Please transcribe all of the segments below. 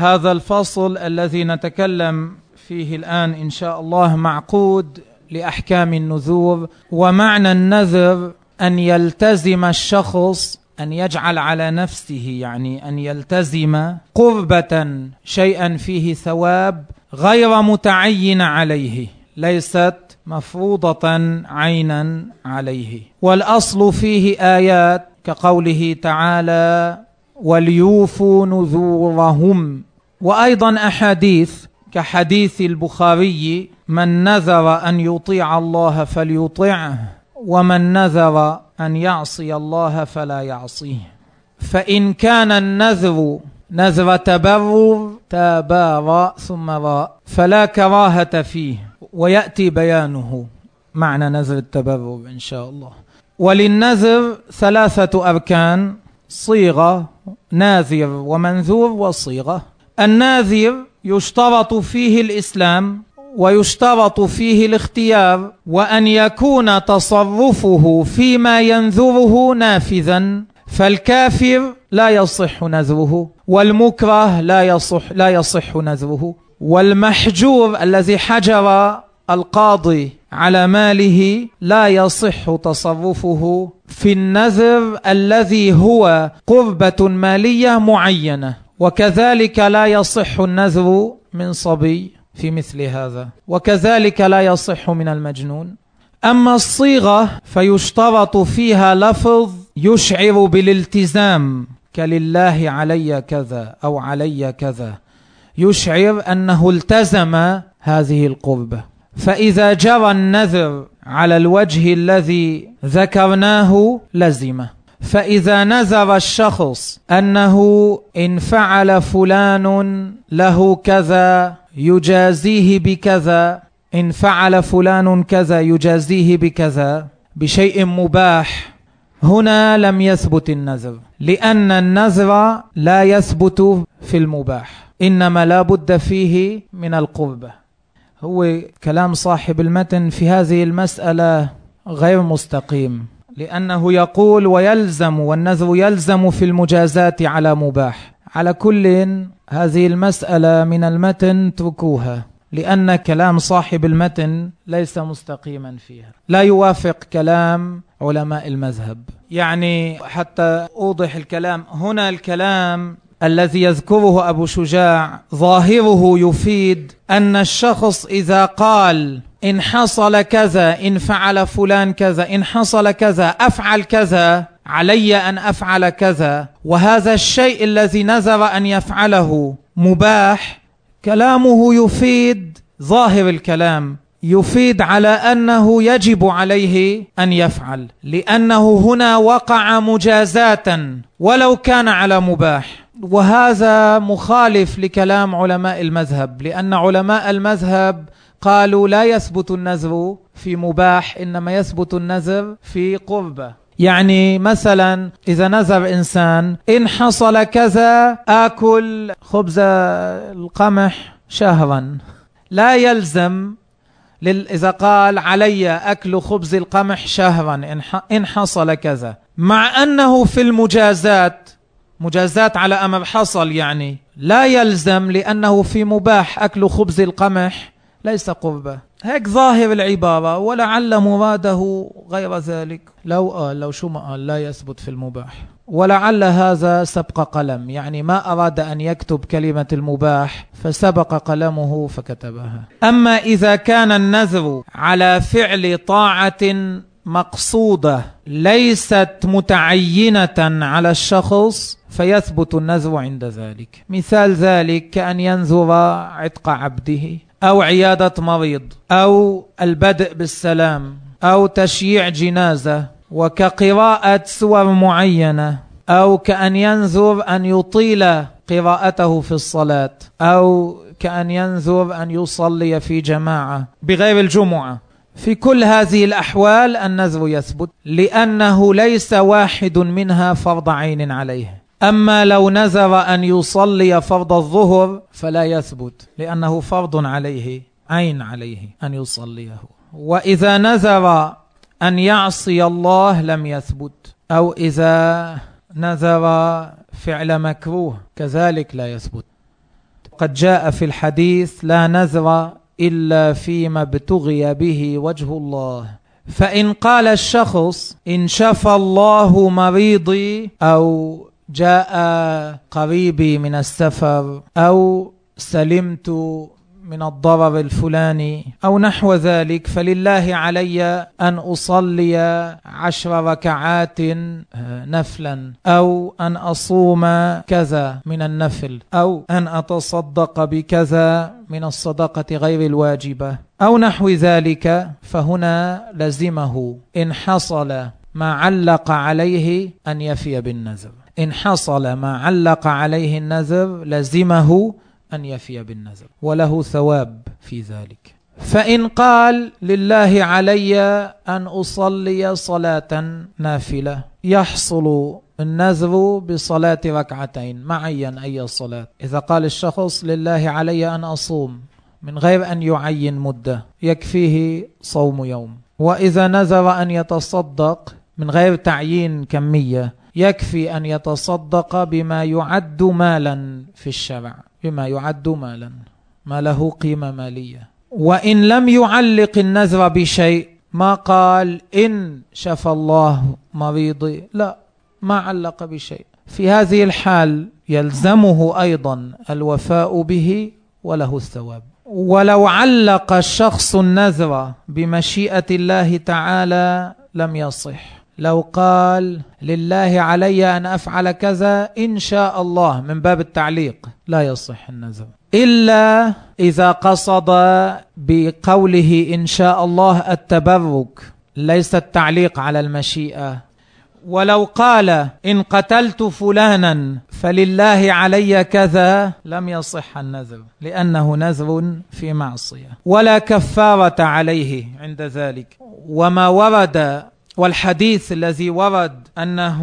هذا الفصل الذي نتكلم فيه الآن إن شاء الله معقود لأحكام النذور ومعنى النذر أن يلتزم الشخص أن يجعل على نفسه يعني أن يلتزم قربة شيئا فيه ثواب غير متعين عليه ليست مفروضة عينا عليه. والأصل فيه آيات كقوله تعالى وليوفوا نذورهم وأيضا أحاديث كحديث البخاري من نذر أن يطيع الله فليطعه ومن نذر أن يعصي الله فلا يعصيه. فإن كان النذر نذر تبرر تابار ثم راء فلا كراهة فيه ويأتي بيانه معنى نذر التبرر إن شاء الله. وللنذر ثلاثة أركان صيغة ناذر ومنذور وصيغة الناذر يشترط فيه الإسلام ويشترط فيه الاختيار وأن يكون تصرفه فيما ينذره نافذا فالكافر لا يصح نذره والمكره لا يصح لا يصح نذره والمحجور الذي حجر القاضي على ماله لا يصح تصرفه في النذر الذي هو قربة مالية معينة. وكذلك لا يصح النذر من صبي في مثل هذا. وكذلك لا يصح من المجنون. أما الصيغة فيشترط فيها لفظ يشعر بالالتزام. كلله علي كذا أو علي كذا. يشعر أنه التزم هذه القربة. فإذا جرى النذر على الوجه الذي ذكرناه لزمه. فإذا نذر الشخص أنه إن فعل فلان له كذا يجازيه بكذا إن فعل فلان كذا يجازيه بكذا بشيء مباح هنا لم يثبت النذر لأن النذر لا يثبت في المباح إنما لا بد فيه من القربة هو كلام صاحب المتن في هذه المسألة غير مستقيم. لأنه يقول ويلزم والنذر يلزم في المجازات على مباح. على كل هذه المسألة من المتن تركوها لأن كلام صاحب المتن ليس مستقيما فيها. لا يوافق كلام علماء المذهب. يعني حتى أوضح الكلام. هنا الكلام الذي يذكره أبو شجاع ظاهره يفيد أن الشخص إذا قال إن حصل كذا إن فعل فلان كذا إن حصل كذا أفعل كذا علي أن أفعل كذا. وهذا الشيء الذي نذر أن يفعله مباح. كلامه يفيد ظاهر الكلام يفيد على أنه يجب عليه أن يفعل لأنه هنا وقع مجازاة ولو كان على مباح. وهذا مخالف لكلام علماء المذهب لأن علماء المذهب قالوا لا يثبت النذر في مباح إنما يثبت النذر في قربة يعني مثلا إذا نذر إنسان إن حصل كذا آكل خبز القمح شهرا. لا يلزم إذا قال علي أكل خبز القمح شهرا إن حصل كذا. مع أنه في المجازات مجازات على أمر حصل يعني لا يلزم لأنه في مباح أكل خبز القمح ليس قربة. هيك ظاهر العبارة ولعل مراده غير ذلك. لو قال لو شو ما قال لا يثبت في المباح. ولعل هذا سبق قلم. يعني ما أراد أن يكتب كلمة المباح فسبق قلمه فكتبها. أما إذا كان النذر على فعل طاعة مقصودة ليست متعينة على الشخص فيثبت النذر عند ذلك. مثال ذلك كأن ينذر عتق عبده. أو عيادة مريض أو البدء بالسلام أو تشييع جنازة وكقراءة سور معينة أو كأن ينذر أن يطيل قراءته في الصلاة أو كأن ينذر أن يصلي في جماعة بغير الجمعة. في كل هذه الأحوال النذر يثبت لأنه ليس واحد منها فرض عين عليه. أما لو نذر أن يصلي فرض الظهر فلا يثبت لأنه فرض عليه عين عليه أن يصليه. وإذا نذر أن يعصي الله لم يثبت أو إذا نذر فعل مكروه كذلك لا يثبت. وقد جاء في الحديث لا نذر إلا فيما ابتغي به وجه الله. فإن قال الشخص إن شفى الله مريضي أو جاء قريبي من السفر أو سلمت من الضرر الفلاني أو نحو ذلك فلله علي أن أصلي عشر ركعات آه، نفلا أو أن أصوم كذا من النفل أو أن أتصدق بكذا من الصدقة غير الواجبة أو نحو ذلك فهنا لزمه إن حصل ما علق عليه أن يفي بالنذر. إن حصل ما علق عليه النذر لزمه أن يفي بالنذر وله ثواب في ذلك. فإن قال لله علي أن أصلي صلاة نافلة يحصل النذر بصلاة ركعتين معين أي صلاة إذا قال الشخص لله علي أن أصوم من غير أن يعين مدة يكفيه صوم يوم. وإذا نذر أن يتصدق من غير تعيين كمية يكفي أن يتصدق بما يعد مالا في الشرع بما يعد مالا ما له قيمة مالية. وإن لم يعلق النذر بشيء ما قال إن شفى الله مريضي لا ما علق بشيء. في هذه الحال يلزمه أيضا الوفاء به وله الثواب. ولو علق الشخص النذر بمشيئة الله تعالى لم يصح. لو قال لله علي أن أفعل كذا إن شاء الله من باب التعليق لا يصح النذر. إلا إذا قصد بقوله إن شاء الله التبرك ليس التعليق على المشيئة. ولو قال إن قتلت فلانا فلله علي كذا لم يصح النذر لأنه نذر في معصية. ولا كفارة عليه عند ذلك. وما ورد والحديث الذي ورد أنه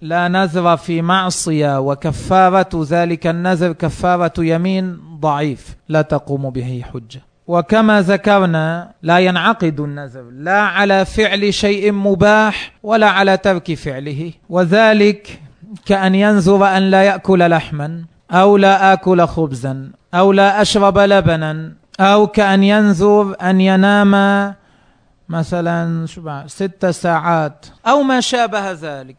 لا نذر في معصية وكفارة ذلك النذر كفارة يمين ضعيف لا تقوم به حجة. وكما ذكرنا لا ينعقد النذر لا على فعل شيء مباح ولا على ترك فعله وذلك كأن ينذر أن لا يأكل لحما أو لا آكل خبزا أو لا أشرب لبنا أو كأن ينذر أن ينام مثلا ست ساعات. أو ما شابه ذلك.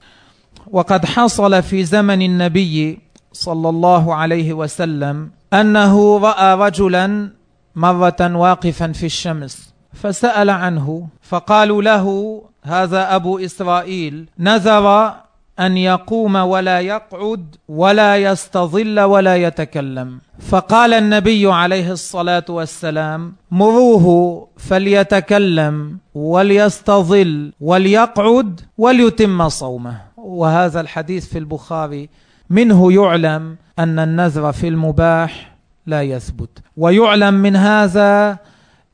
وقد حصل في زمن النبي صلى الله عليه وسلم أنه رأى رجلا مرة واقفا في الشمس فسأل عنه فقالوا له هذا أبو إسرائيل. نذر أن يقوم ولا يقعد ولا يستظل ولا يتكلم. فقال النبي عليه الصلاة والسلام مروه فليتكلم وليستظل وليقعد وليتم صومه. وهذا الحديث في البخاري منه يعلم أن النذر في المباح لا يثبت. ويعلم من هذا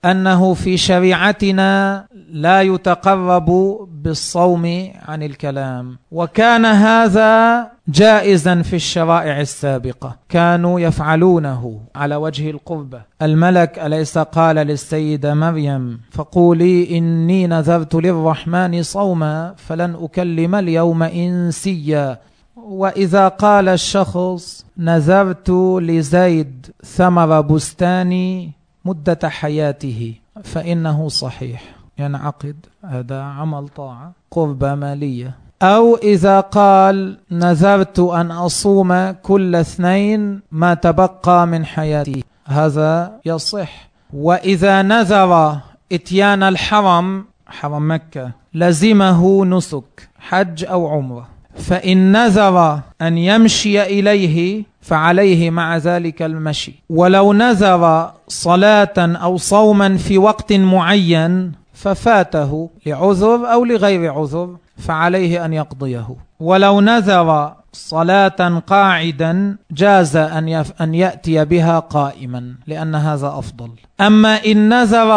أنه في شريعتنا لا يتقرب بالصوم عن الكلام. وكان هذا جائزا في الشرائع السابقة. كانوا يفعلونه على وجه القربة. الملك أليس قال للسيدة مريم فقولي إني نذرت للرحمن صوما فلن أكلم اليوم إنسيا. وإذا قال الشخص نذرت لزيد ثمر بستاني مدة حياته فإنه صحيح. ينعقد. هذا عمل طاعة قربة مالية. أو إذا قال نذرت أن أصوم كل اثنين ما تبقى من حياتي. هذا يصح. وإذا نذر إتيان الحرم حرم مكة لزمه نسك حج أو عمرة. فإن نذر أن يمشي إليه فعليه مع ذلك المشي. ولو نذر صلاة أو صوما في وقت معين ففاته لعذر أو لغير عذر فعليه أن يقضيه. ولو نذر صلاة قاعدا جاز أن, يف أن يأتي بها قائما لأن هذا أفضل. أما إن نذر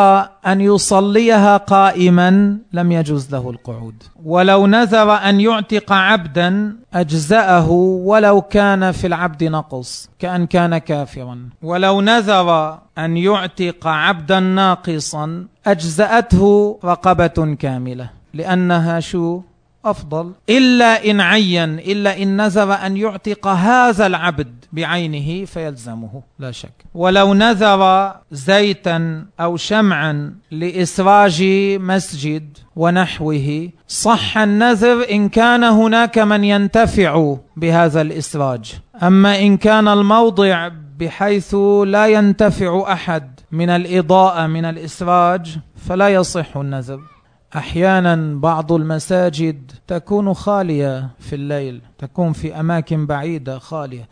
أن يصليها قائما لم يجوز له القعود. ولو نذر أن يعتق عبدا أجزأه ولو كان في العبد نقص كأن كان كافرا. ولو نذر أن يعتق عبدا ناقصا أجزأته رقبة كاملة لأنها شو؟ أفضل. إلا إن عين إلا إن نذر أن يعتق هذا العبد بعينه فيلزمه لا شك. ولو نذر زيتا أو شمعا لإسراج مسجد ونحوه صح النذر إن كان هناك من ينتفع بهذا الإسراج. أما إن كان الموضع بحيث لا ينتفع أحد من الإضاءة من الإسراج فلا يصح النذر أحيانا بعض المساجد تكون خالية في الليل تكون في أماكن بعيدة خالية.